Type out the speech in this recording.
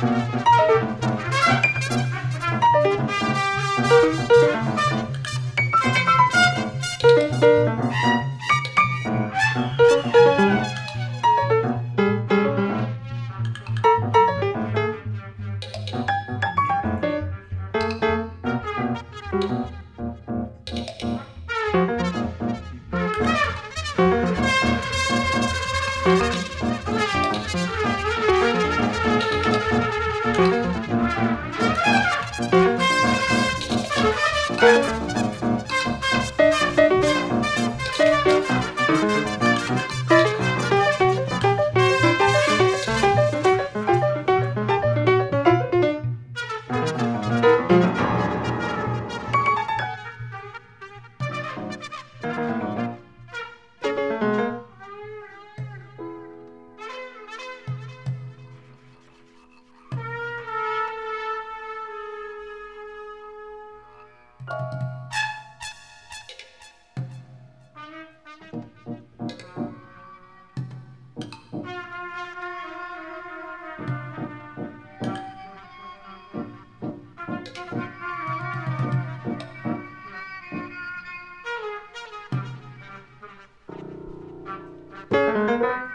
Thank thank